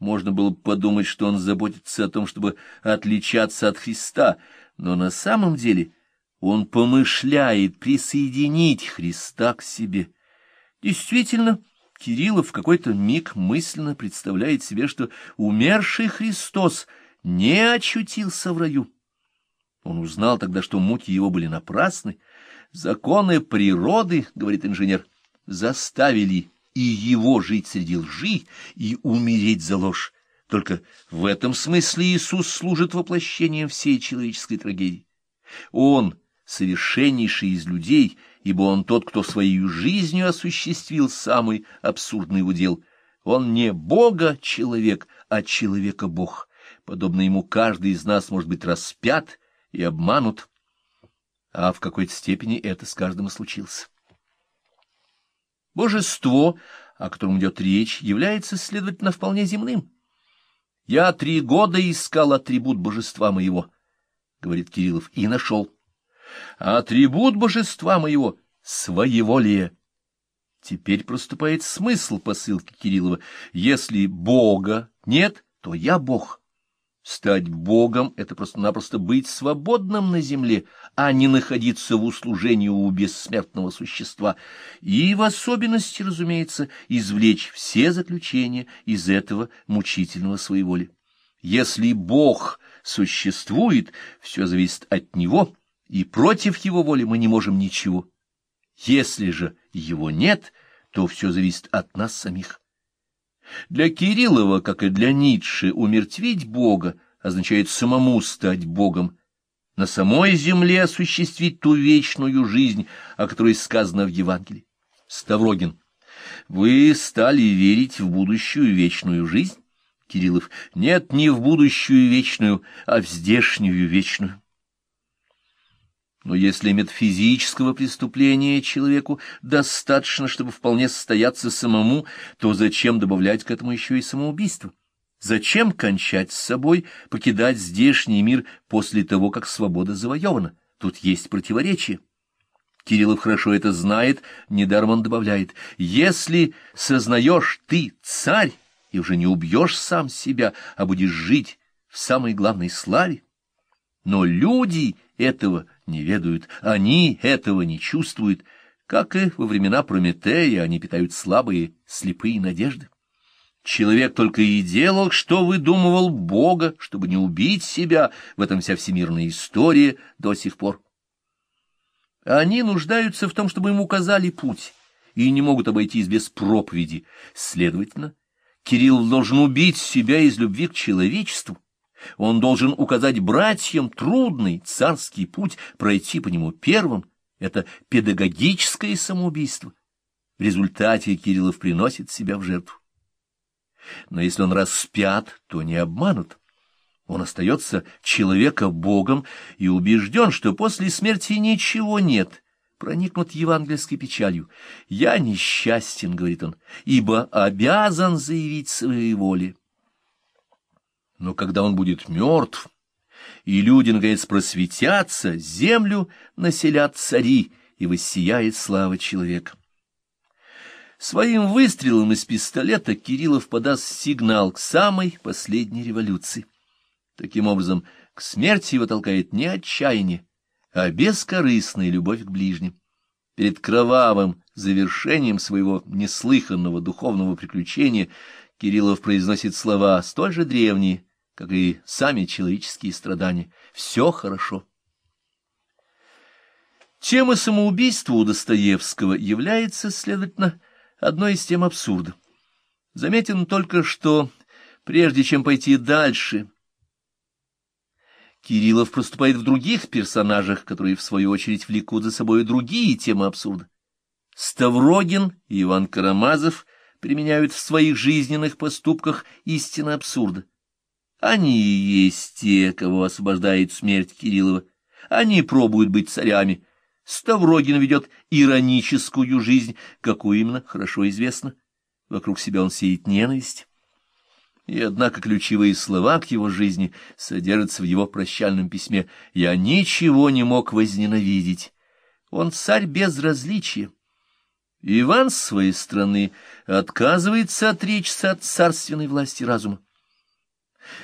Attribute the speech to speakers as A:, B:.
A: Можно было бы подумать, что он заботится о том, чтобы отличаться от Христа, но на самом деле он помышляет присоединить Христа к себе. Действительно, Кириллов в какой-то миг мысленно представляет себе, что умерший Христос не очутился в раю. Он узнал тогда, что муки его были напрасны. Законы природы, говорит инженер, заставили и его жить среди лжи и умереть за ложь. Только в этом смысле Иисус служит воплощением всей человеческой трагедии. Он — совершеннейший из людей, ибо он тот, кто своей жизнью осуществил самый абсурдный удел. Он не Бога-человек, а человека-бог. Подобно ему каждый из нас может быть распят и обманут, а в какой-то степени это с каждым и случилось. Божество, о котором идет речь, является, следовательно, вполне земным. «Я три года искал атрибут божества моего», — говорит Кириллов, — «и нашел». «Атрибут божества моего — своеволие». Теперь проступает смысл посылки Кириллова. «Если Бога нет, то я Бог». Стать Богом — это просто-напросто быть свободным на земле, а не находиться в услужении у бессмертного существа, и в особенности, разумеется, извлечь все заключения из этого мучительного своеволия. Если Бог существует, все зависит от Него, и против Его воли мы не можем ничего. Если же Его нет, то все зависит от нас самих. Для Кириллова, как и для Ницше, умертвить Бога означает самому стать Богом, на самой земле осуществить ту вечную жизнь, о которой сказано в Евангелии. Ставрогин. Вы стали верить в будущую вечную жизнь? Кириллов. Нет, не в будущую вечную, а в здешнюю вечную. Но если метафизического преступления человеку достаточно, чтобы вполне состояться самому, то зачем добавлять к этому еще и самоубийство? Зачем кончать с собой, покидать здешний мир после того, как свобода завоевана? Тут есть противоречие. Кириллов хорошо это знает, недаром он добавляет. Если сознаешь ты царь и уже не убьешь сам себя, а будешь жить в самой главной славе, но люди этого не ведают, они этого не чувствуют, как и во времена Прометея они питают слабые, слепые надежды. Человек только и делал, что выдумывал Бога, чтобы не убить себя, в этом вся всемирная история до сих пор. Они нуждаются в том, чтобы им указали путь, и не могут обойтись без проповеди. Следовательно, Кирилл должен убить себя из любви к человечеству, он должен указать братьям трудный царский путь, пройти по нему первым. Это педагогическое самоубийство. В результате Кириллов приносит себя в жертву. Но если он распят, то не обманут. Он остается человека-богом и убежден, что после смерти ничего нет, проникнут евангельской печалью. «Я несчастен», — говорит он, — «ибо обязан заявить своей воле». Но когда он будет мертв, и люди, наконец, просветятся, землю населят цари, и воссияет слава человека. Своим выстрелом из пистолета Кириллов подаст сигнал к самой последней революции. Таким образом, к смерти его толкает не отчаяние, а бескорыстная любовь к ближним. Перед кровавым завершением своего неслыханного духовного приключения Кириллов произносит слова столь же древние, как и сами человеческие страдания. Все хорошо. Тема самоубийства у Достоевского является, следовательно, одной из тем абсурда. Заметим только, что прежде чем пойти дальше, Кириллов проступает в других персонажах, которые, в свою очередь, влекут за собой другие темы абсурда. Ставрогин и Иван Карамазов применяют в своих жизненных поступках истины абсурда. Они и есть те, кого освобождает смерть Кириллова. Они пробуют быть царями. Ставрогин ведет ироническую жизнь, какую именно, хорошо известно. Вокруг себя он сеет ненависть. И однако ключевые слова к его жизни содержатся в его прощальном письме. «Я ничего не мог возненавидеть. Он царь без различия». Иван, с своей стороны, отказывается отречься от царственной власти разума.